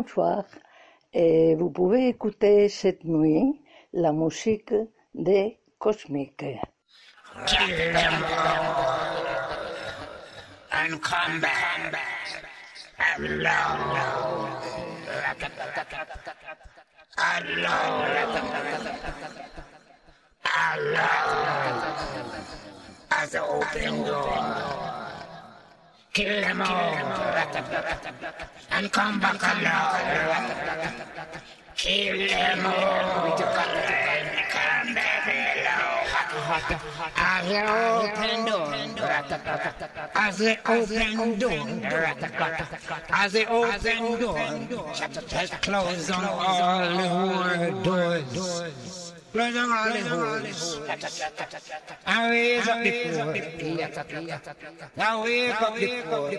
comptoir et vous pouvez écouter cette nuit la musique des Cosmiques. Kill them all. And come back alone. Kill them all. Come back alone. As the open door. As the open door. As the open door. Just close on all the doors. Close on all the doors. And raise up the poor. Now wake up the poor.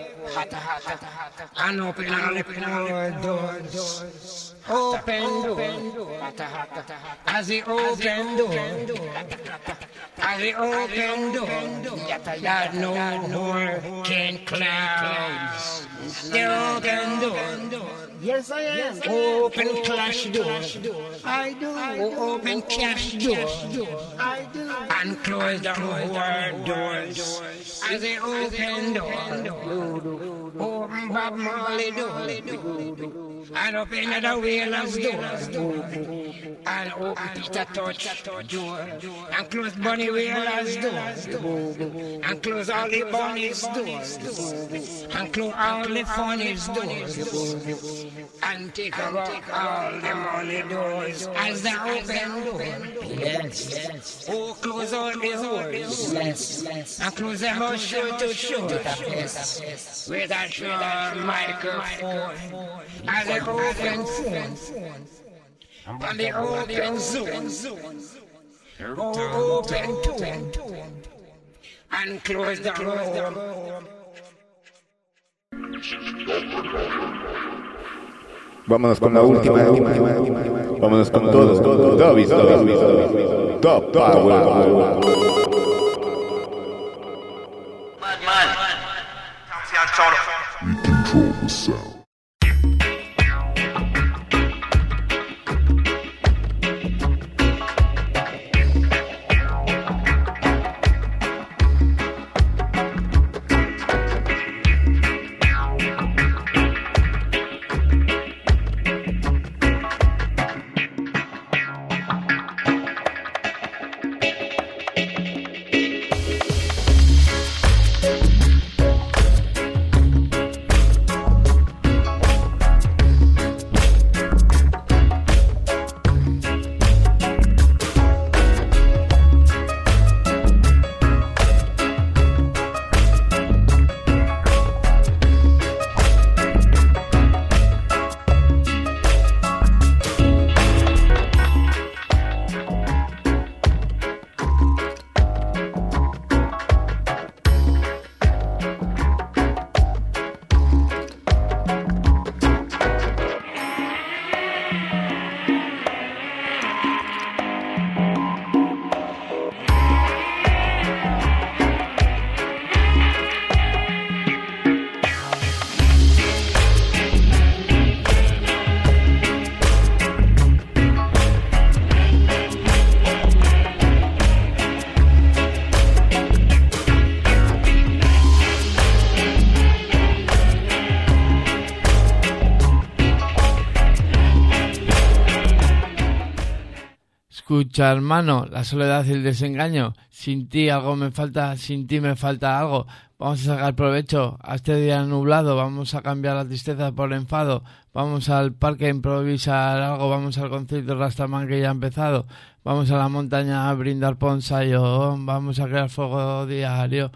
And open all the poor doors. Open door. As the open. As the open. That no more can close. The open door. Yes, I am. Open clash door. I do. Open cash door. And close the whole doors. As the open door. Open Bob Marley door. And open the Wailers door. And open Peter Tosh door. And close Bunny Wailer's door. And close all the bunnies doors. And close all the funnies doors. And take over all the money doors as they open door. Yes, yes. Oh, close all the doors. Yes, yes. And close them all show to show. Yes. With a sure microphone. As they open phone. And they open Zoom. Oh, open tune. And close the room. Vámonos con la última. Vámonos con todos. Dobby, Dobby, Top Power. We control the sound. Escucha, hermano, la soledad y el desengaño. Sin ti algo me falta, sin ti me falta algo. Vamos a sacar provecho a este día nublado, vamos a cambiar la tristeza por enfado, vamos al parque a improvisar algo, vamos al concierto Rastaman que ya ha empezado, vamos a la montaña a brindar ponsayo, vamos a crear fuego diario,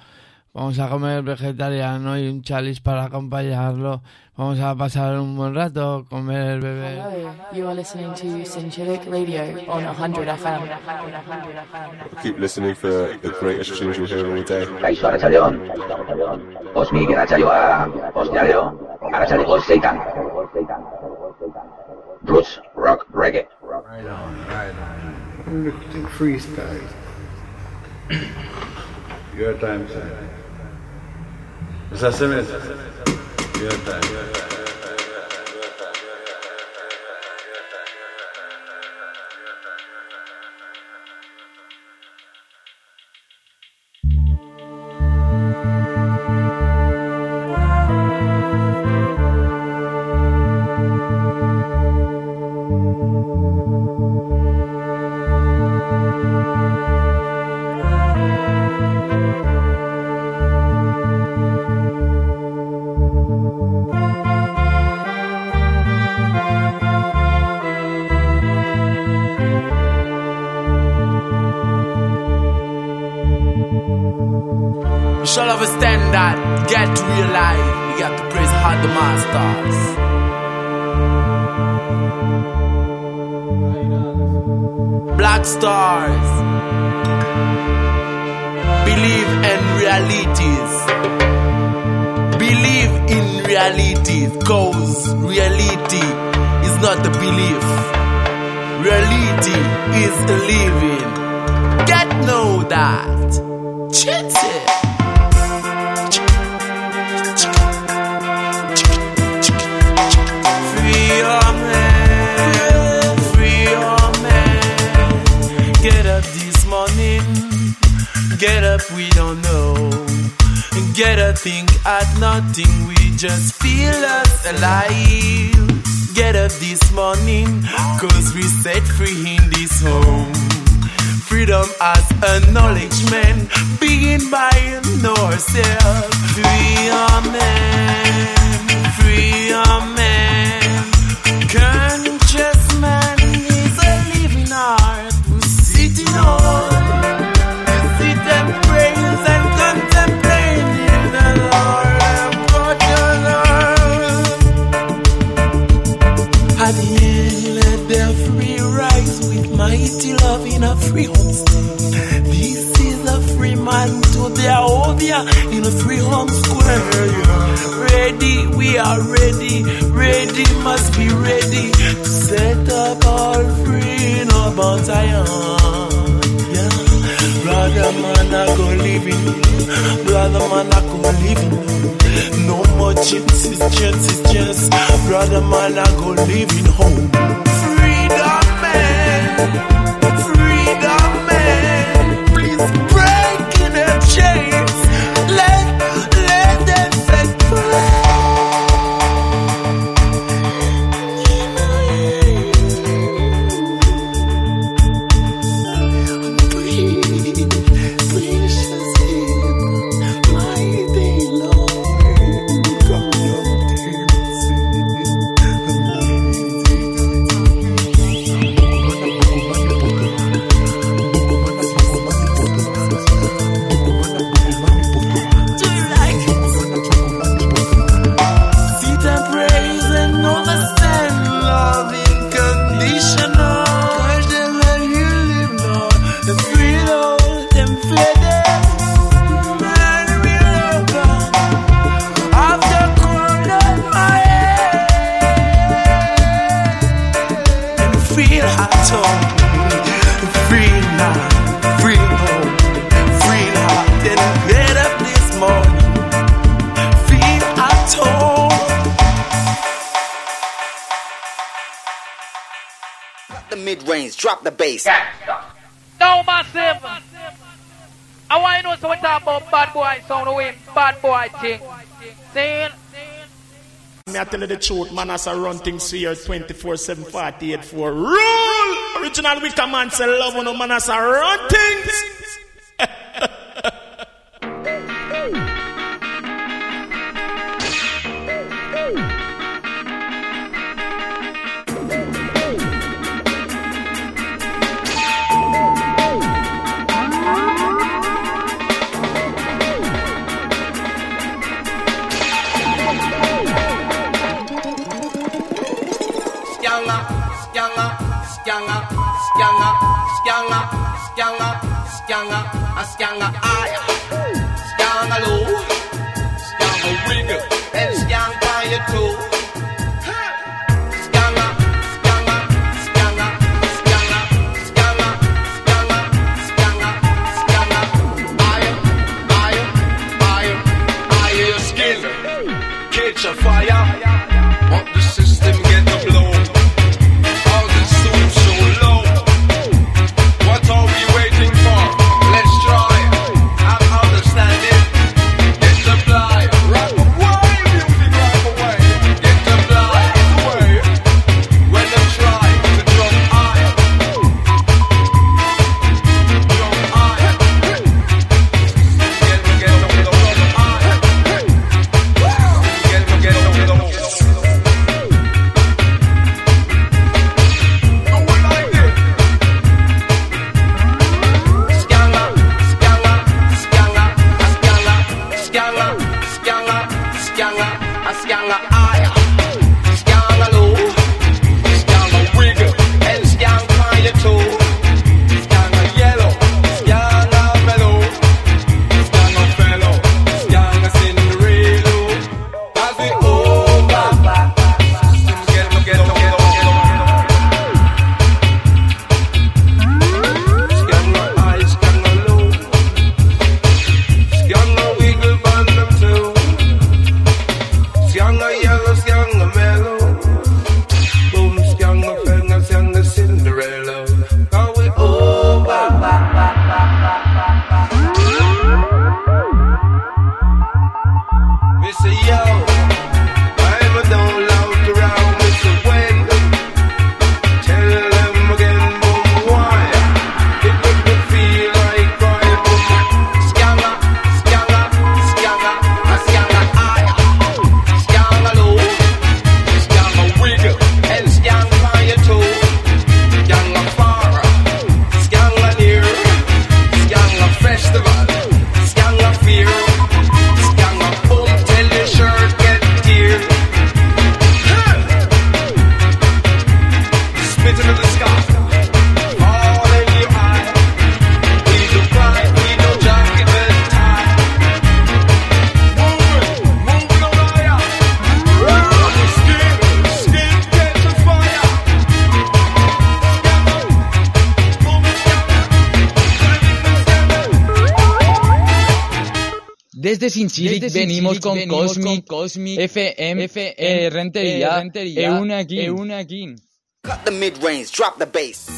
vamos a comer vegetariano y un chalis para acompañarlo, vamos a pasar un buen rato, comer, beber. Hello, you are listening to Sinchilic Radio on 100 FM. Keep listening for the greatest tunes you'll hear all day. Kaixo Arratsaldeon. Osmik Arratsalioa, Ostialero, Arratsaleko zeitan. Roots, rock, reggae. Right on, right on. Think freestyle. Your time, sir. Is that serious? Stars. Believe in realities. Believe in realities. Cause reality is not a belief. Reality is a living. Get know that. Chitty. Get up, we don't know. Get up, think at nothing, we just feel us alive. Get up this morning, cause we set free in this home. Freedom as acknowledgement, begin by ourselves. Free your man, free your man. Conscious are ready, ready, must be ready to set up all free in a Mount Zion. Yeah. Brother man, I go living, brother man, I go living. No more chances, chances, chances. Brother man, I go living home. Freedom man, freedom drop the bass. No massive. I want to know so we talk about bad boy sound away, bad boy thing. Saying Me I tell you the truth, man, as I run things here 24 7 48 4. Rule! Original we command say love on no man as I run things. Skanga, skanga, skanga, a skanga aya, Venimos con Cosmic, Cosmic, FM, eh, Rentería, eh, E1 aquí. E1. Cut the mid-range, drop the bass.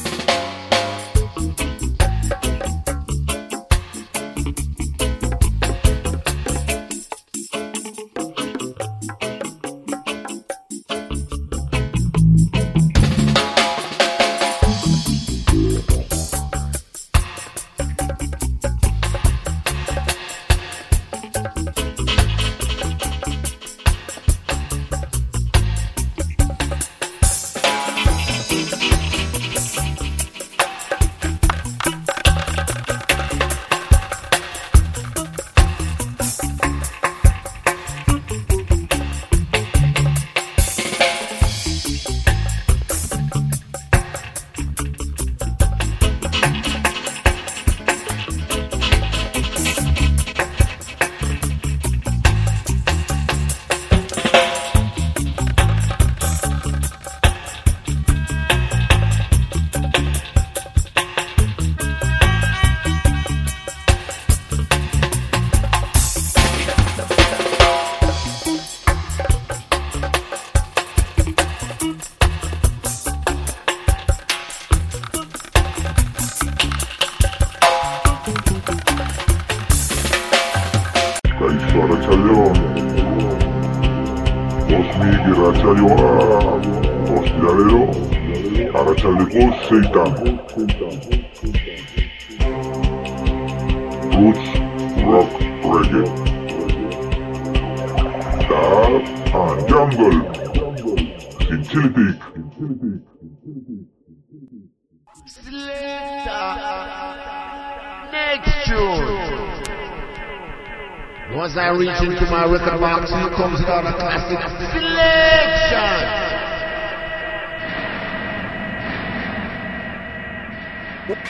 Thank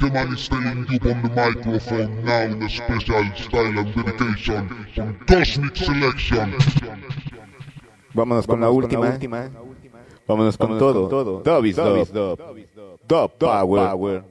the man you on the microphone now special style and dedication from Cosmic Selection. Vámonos con, la, última. Vámonos, con, todo. todo. Dub is power.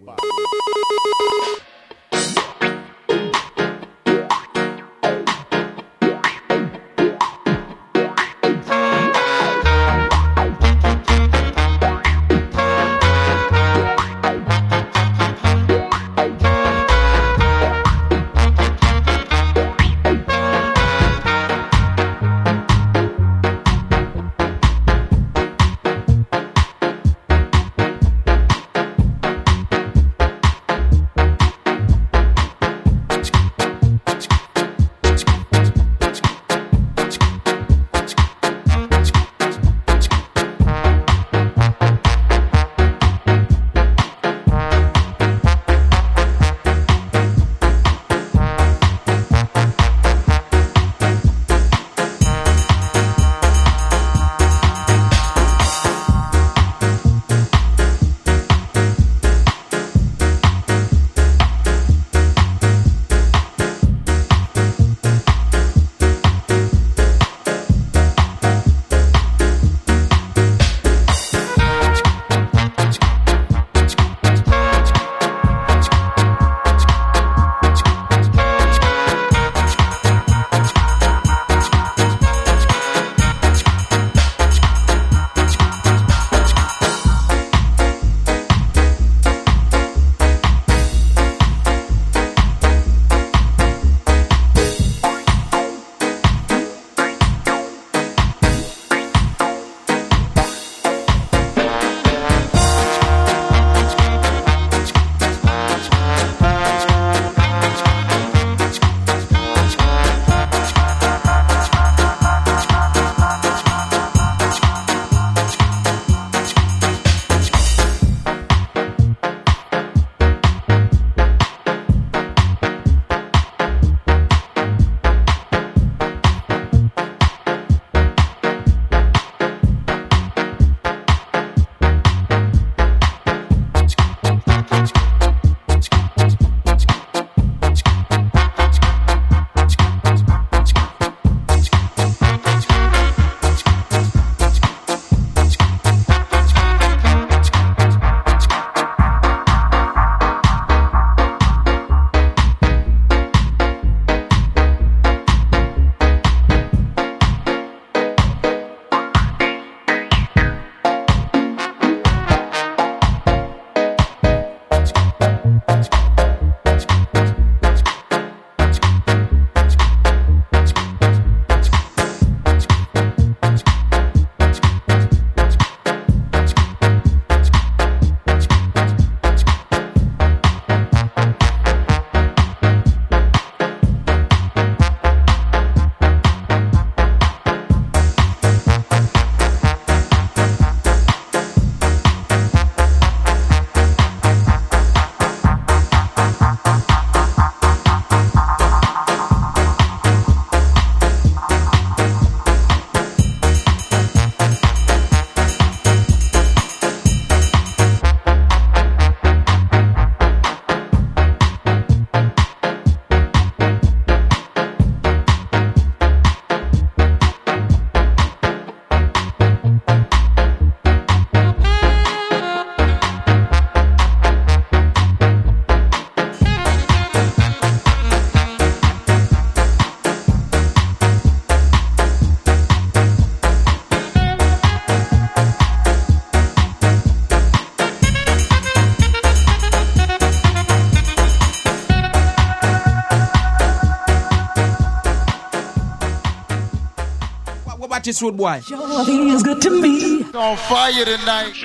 This road boy. feels good to me. On fire tonight.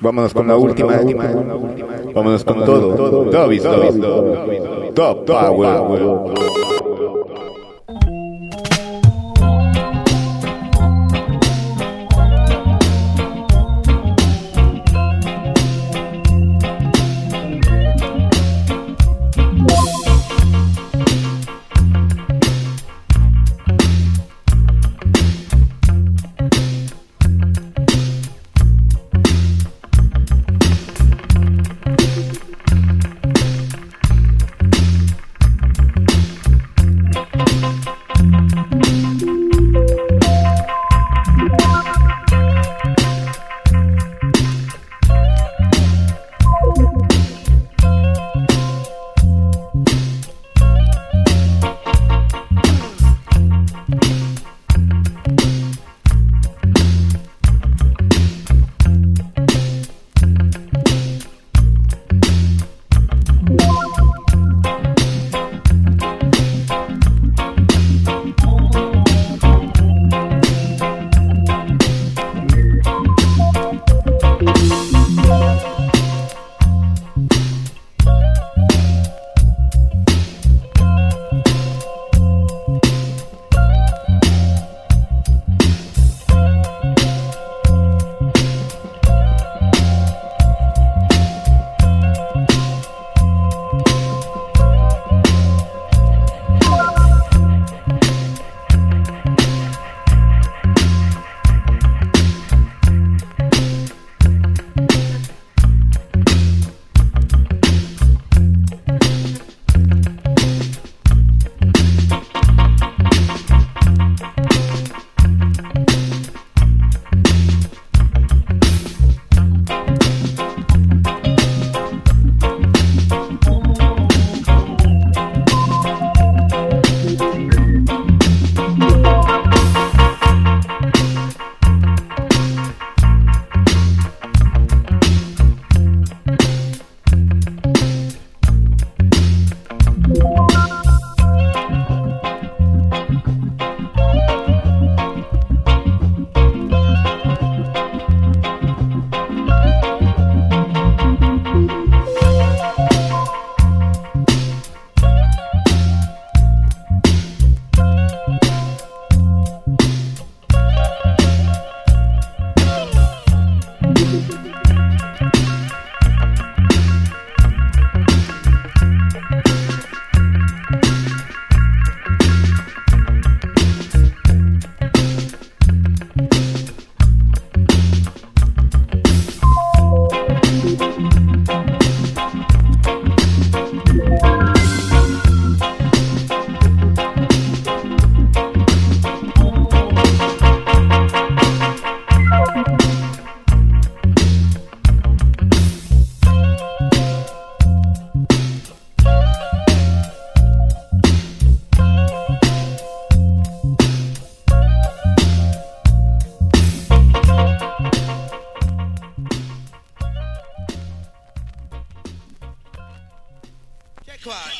Vámonos con la última. Vámonos con todo. Top Power.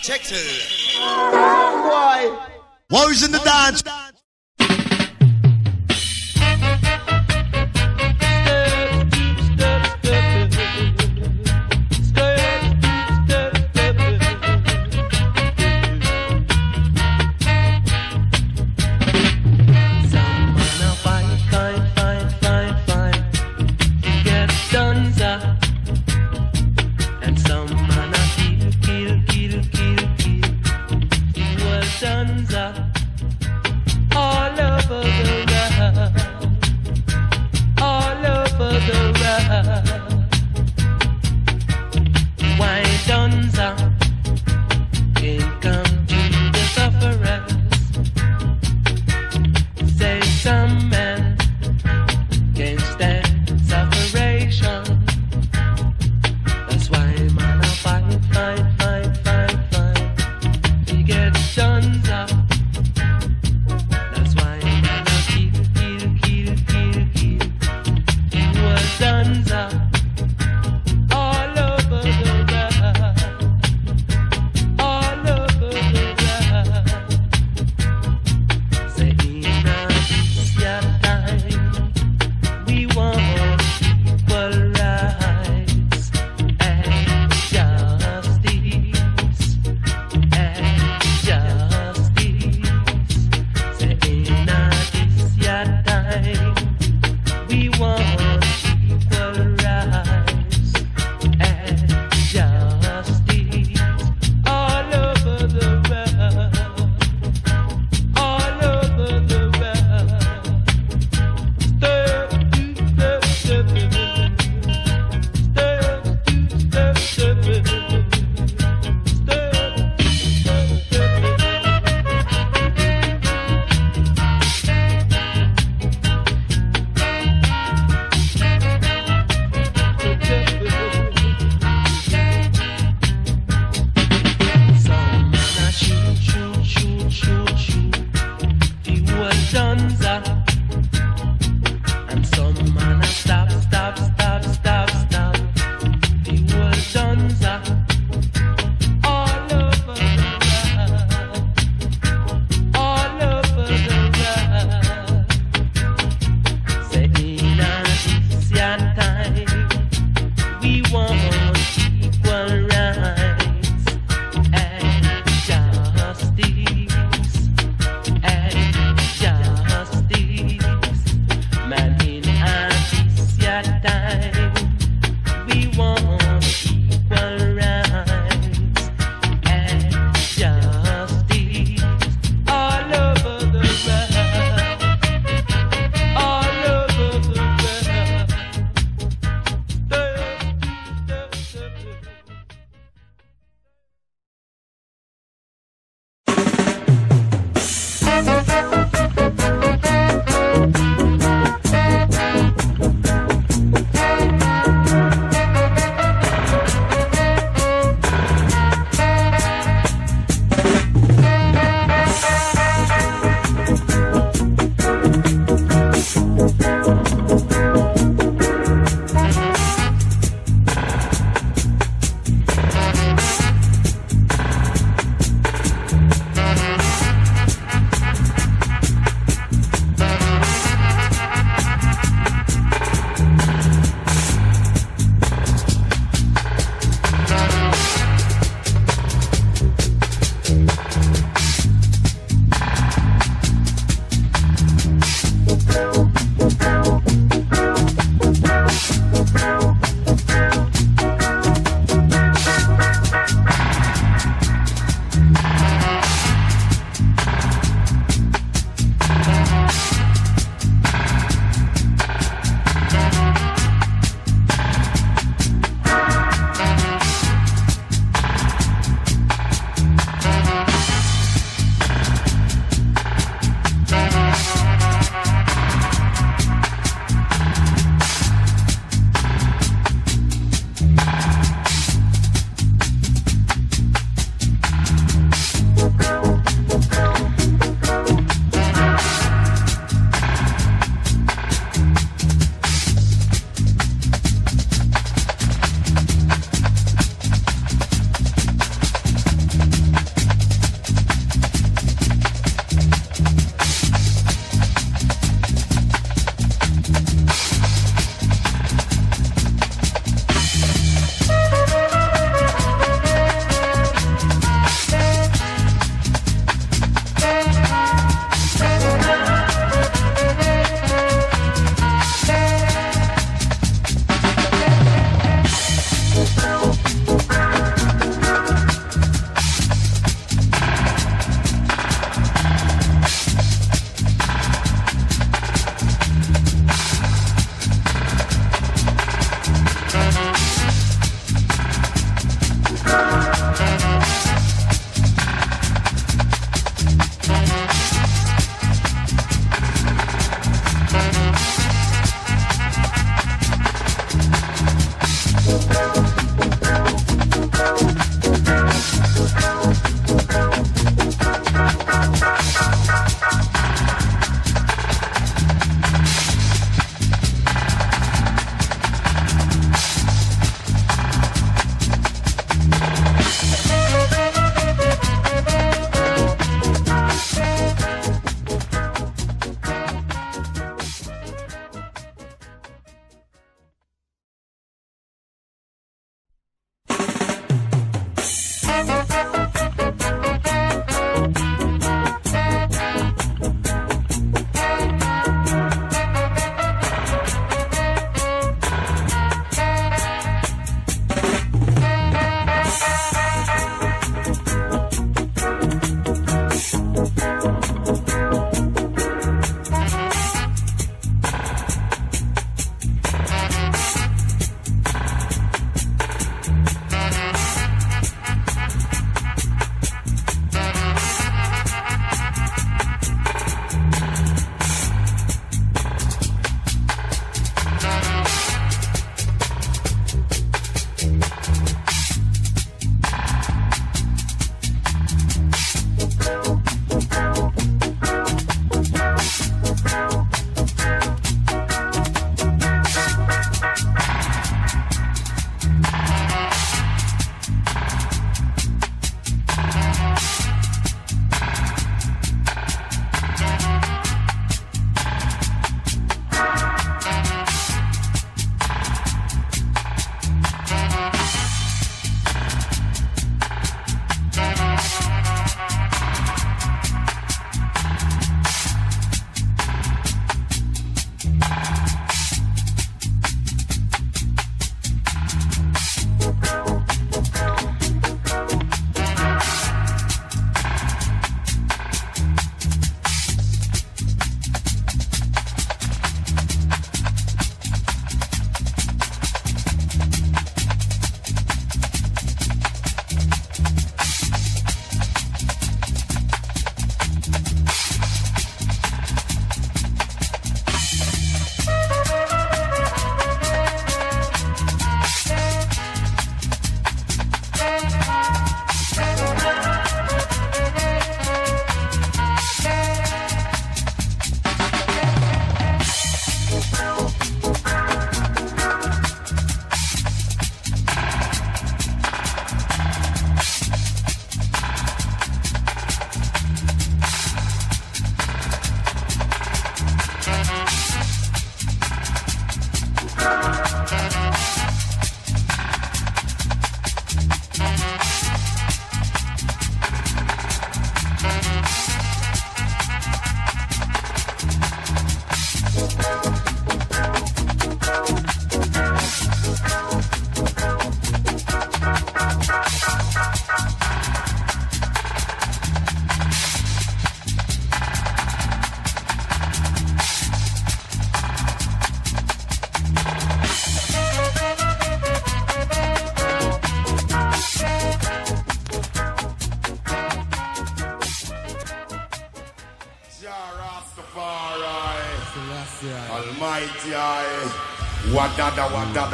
Check two. Boy. Woes in the dance.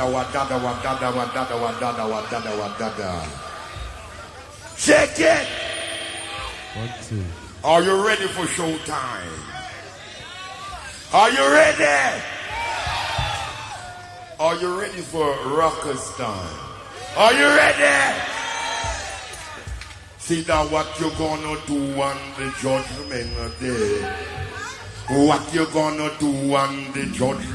Wadada, wadada, wadada, wadada, wadada, wadada. Shake it! One, two. Are you ready for showtime? Are you ready? Are you ready for rockers time? Are you ready? See that what you gonna do on the judgment day. What you gonna do on the judgment?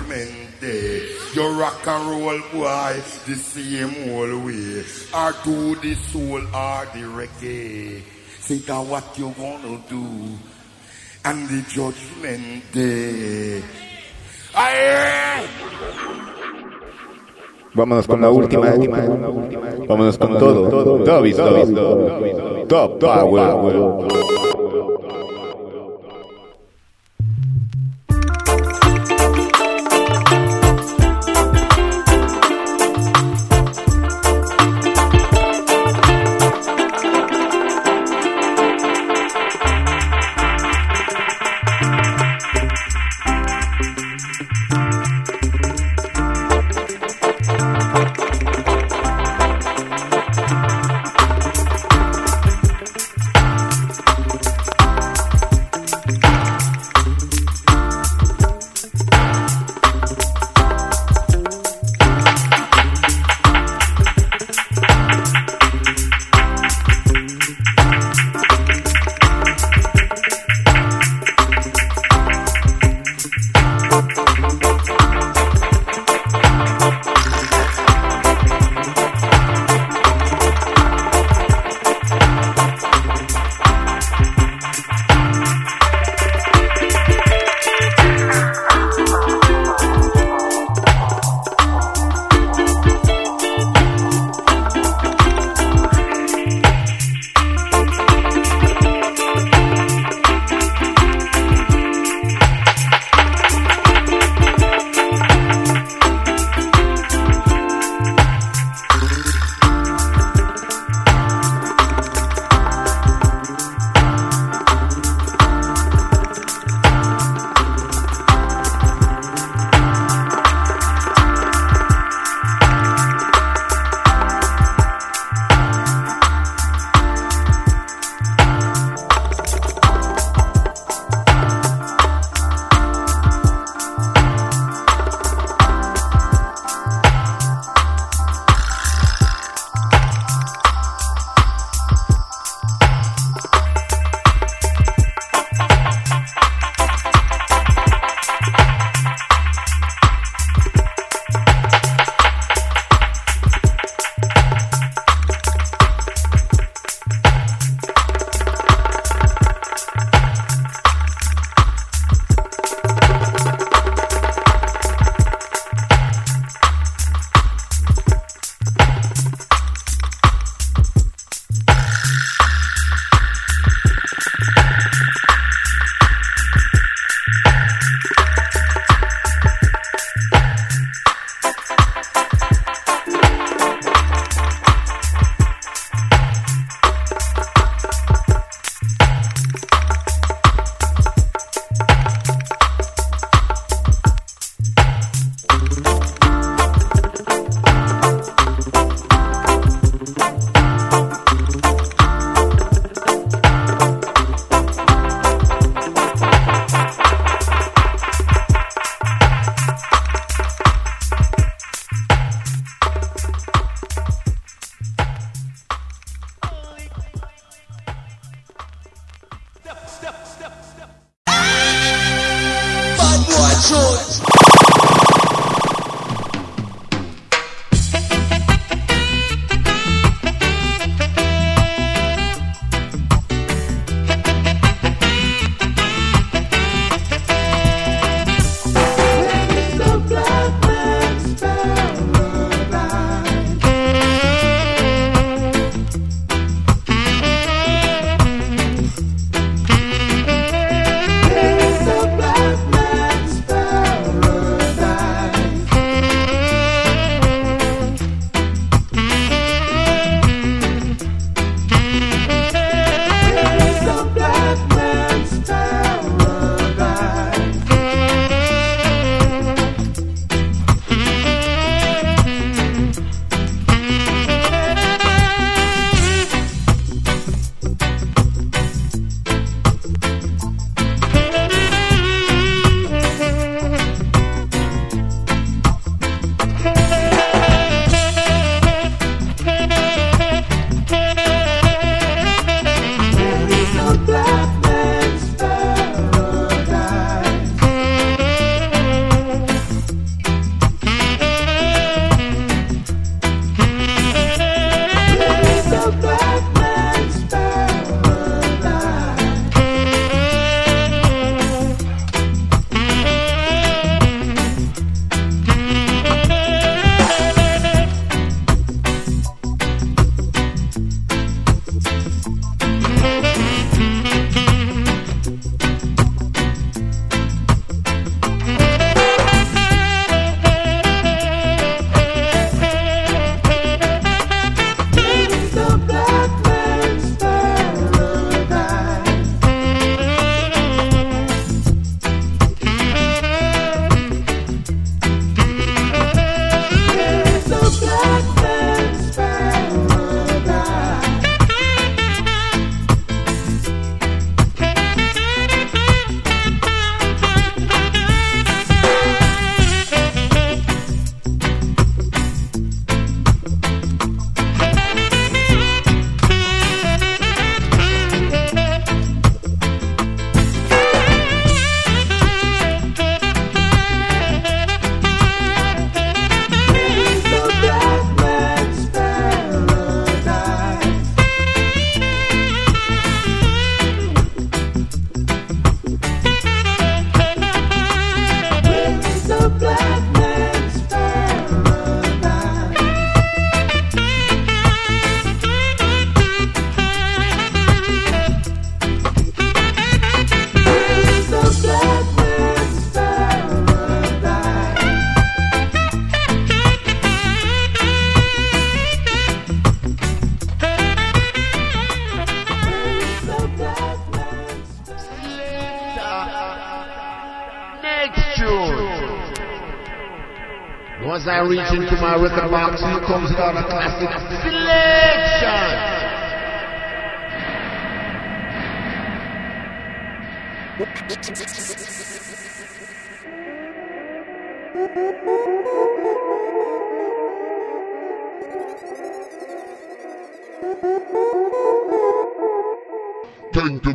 You rock and roll boy the same old way. Or do the soul or the reggae. See that what you gonna do And the judgment day. Aye. Vámonos con la última. Vámonos con todo. Dobis, Dobis, Top Power.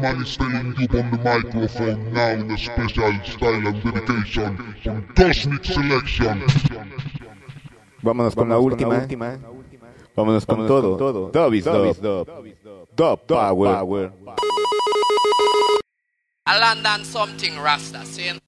Man is telling you on the microphone now in a special style and dedication from Cosmic Selection. Vámonos con la última. Vámonos con todo. Dub is dub. Dub power. A London something Rasta, see?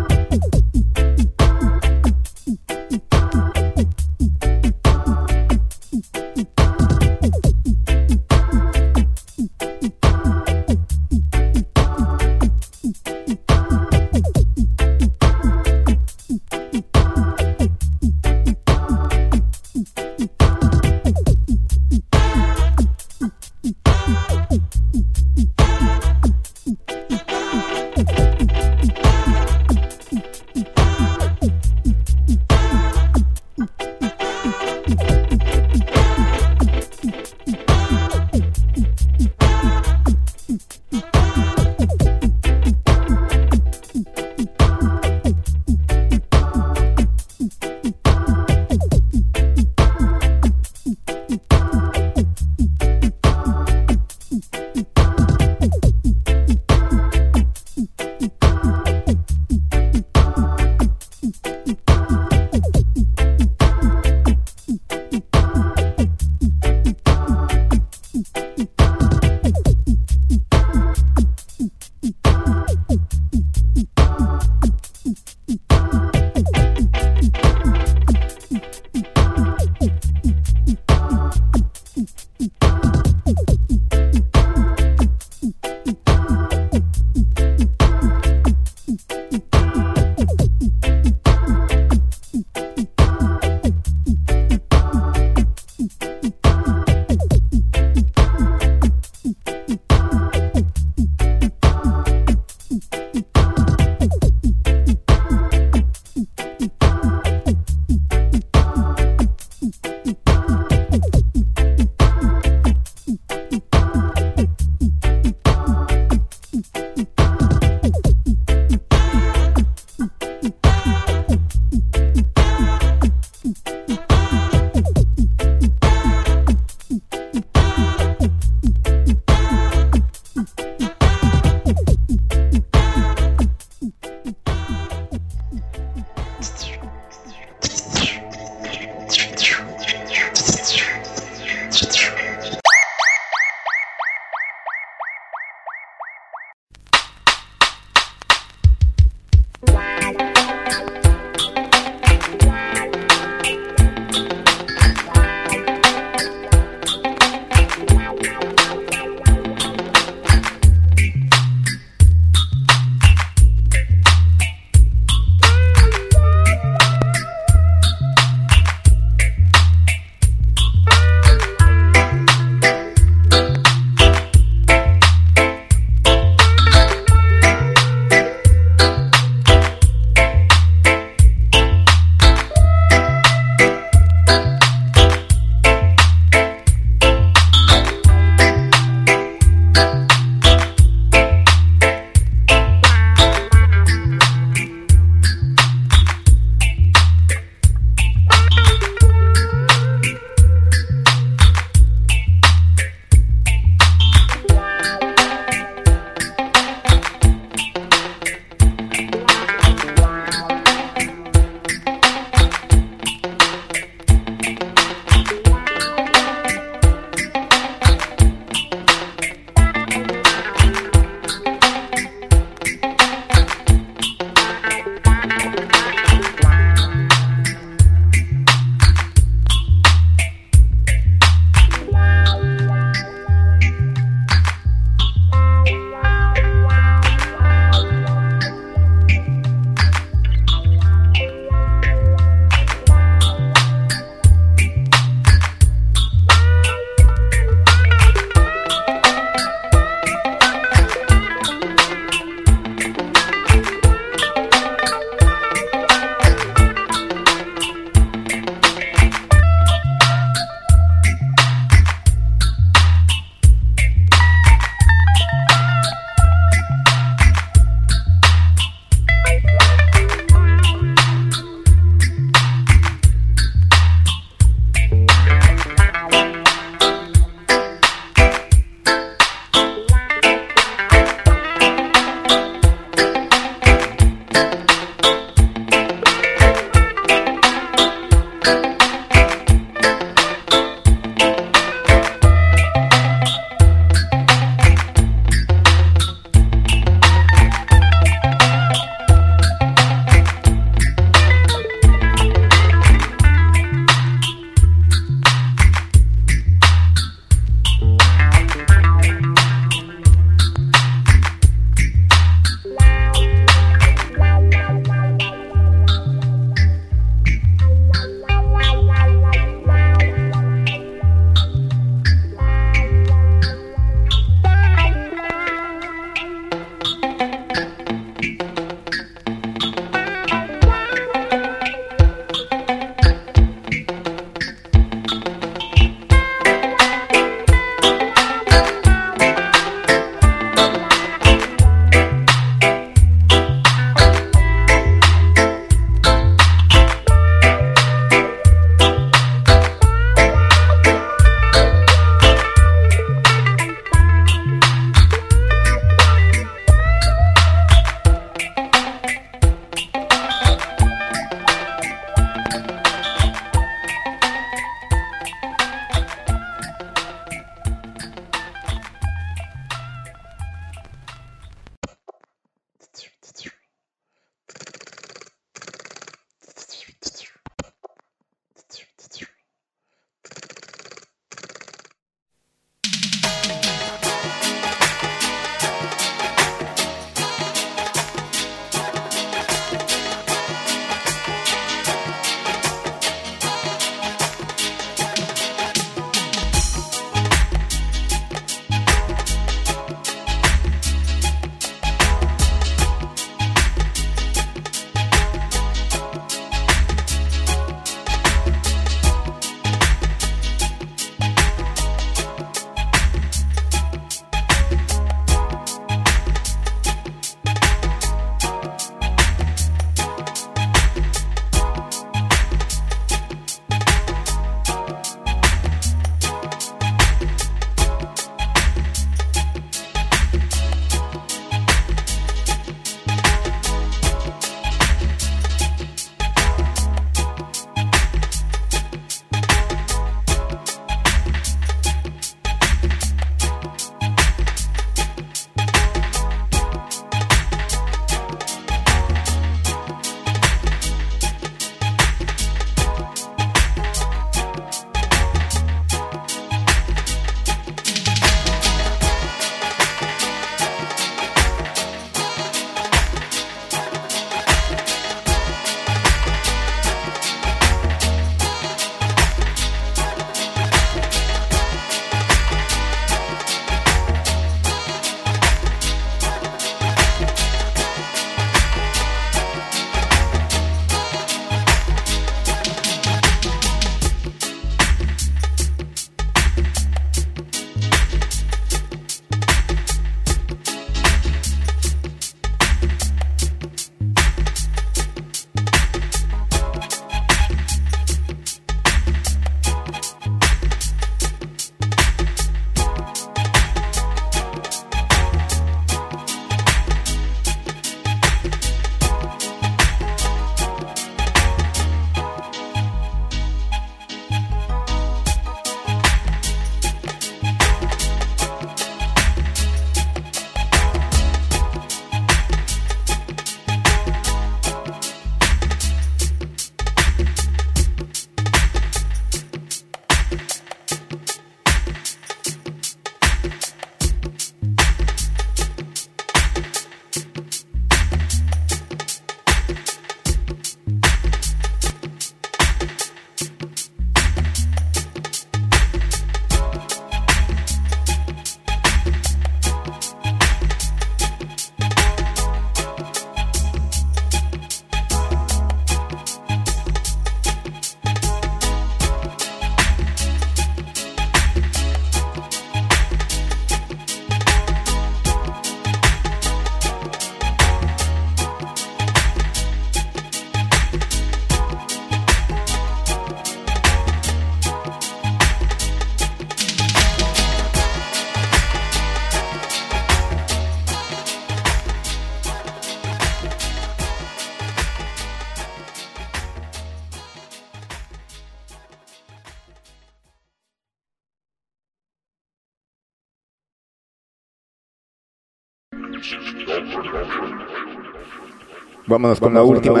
Vámonos con la última.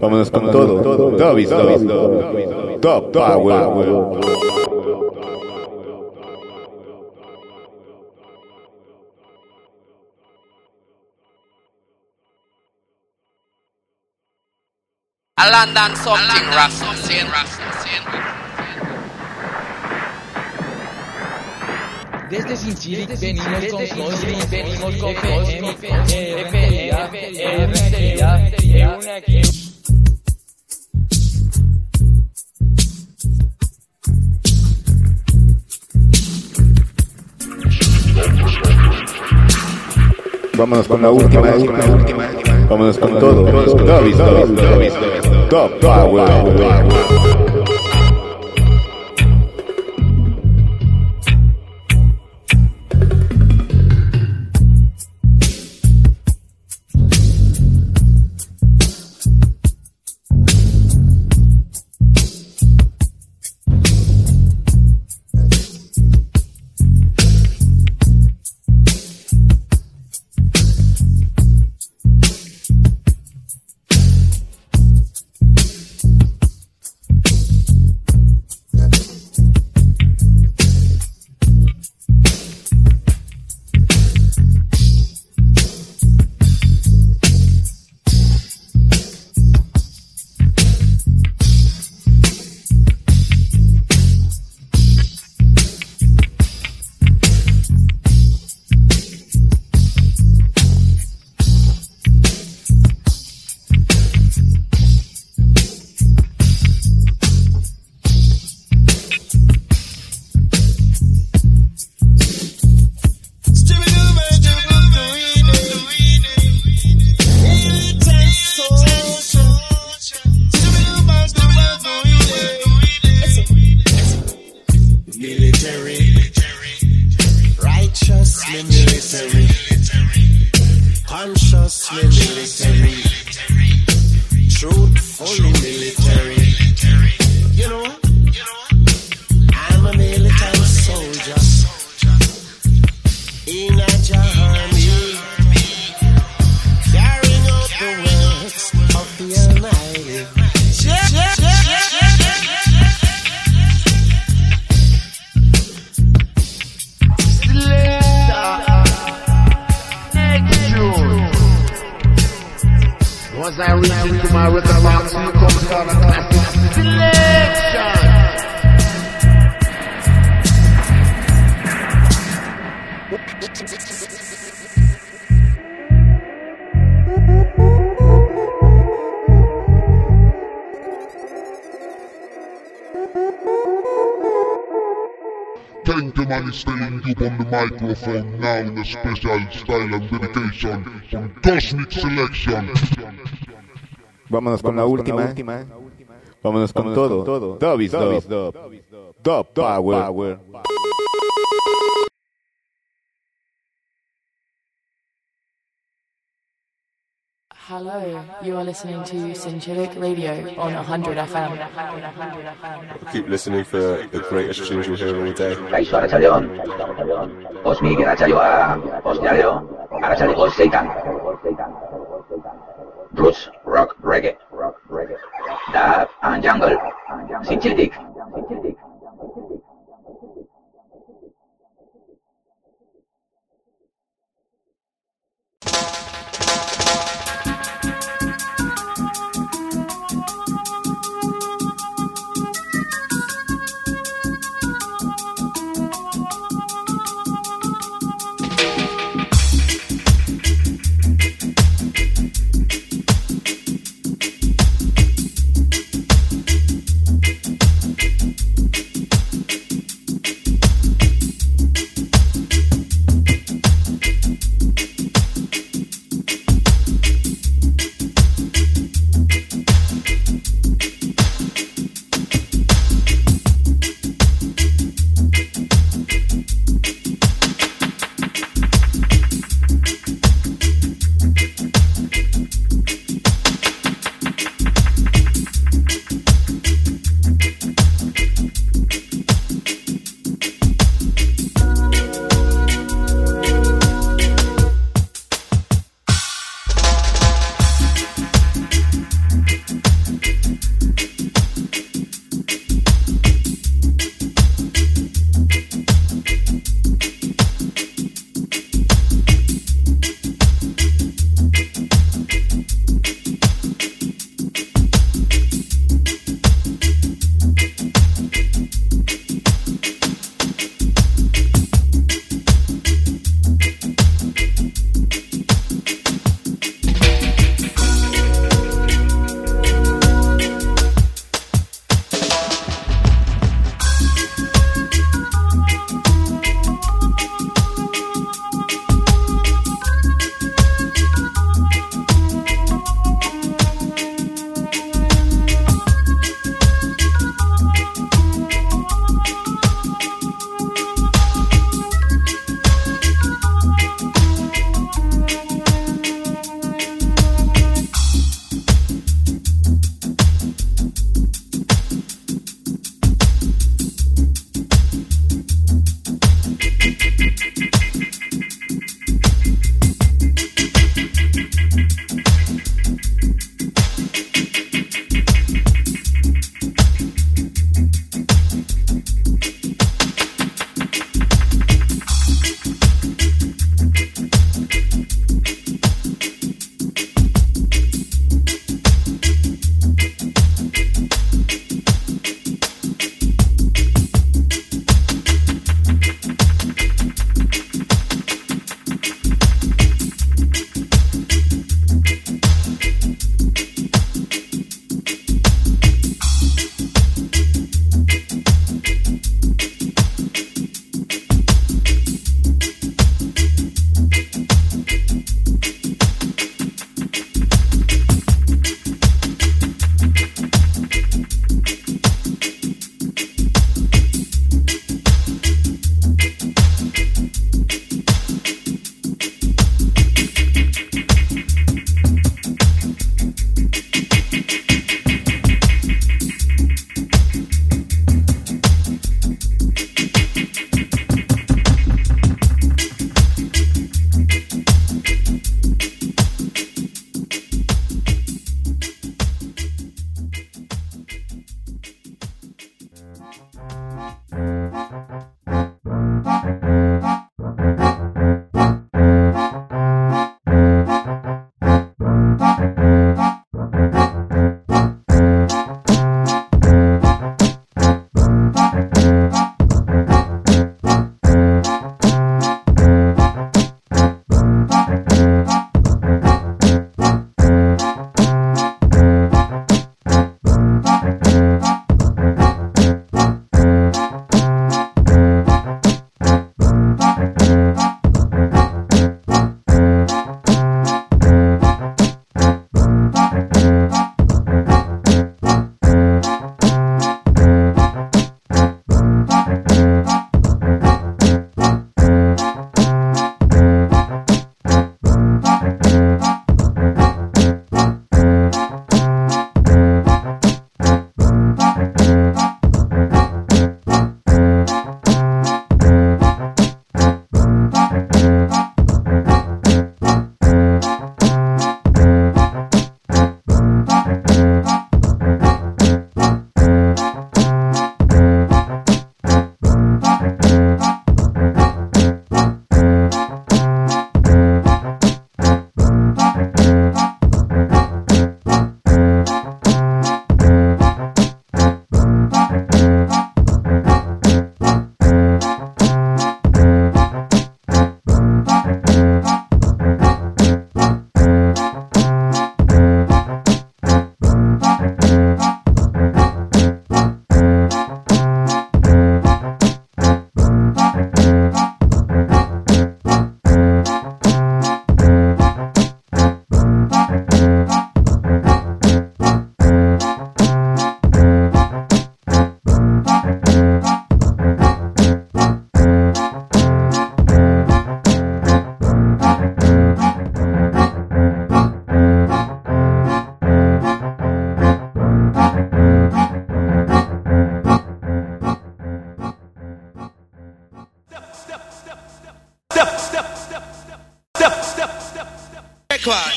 Vámonos con todo. Dobby, Dobby. Top Power. A London something Desde Sin City venimos con venimos con Vámonos con la última, vámonos con todo, todo, todo, todo, todo, todo, todo, todo, microphone now in a special style and dedication from Kosmik Selection. Vámonos con la última. Eh. Vámonos con todo. Dobby, Dobby. Top Power. Hello, you are listening to Synchilic Radio on 100 FM. Keep listening for the greatest tunes you'll hear all day. Kaixo Arratsaldeon. Kosmik Arratsalioa. Ostialeo. Arratsalde Oseitan. Roots, rock, reggae. Dub and jungle. Sinchildik.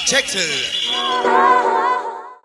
Check two.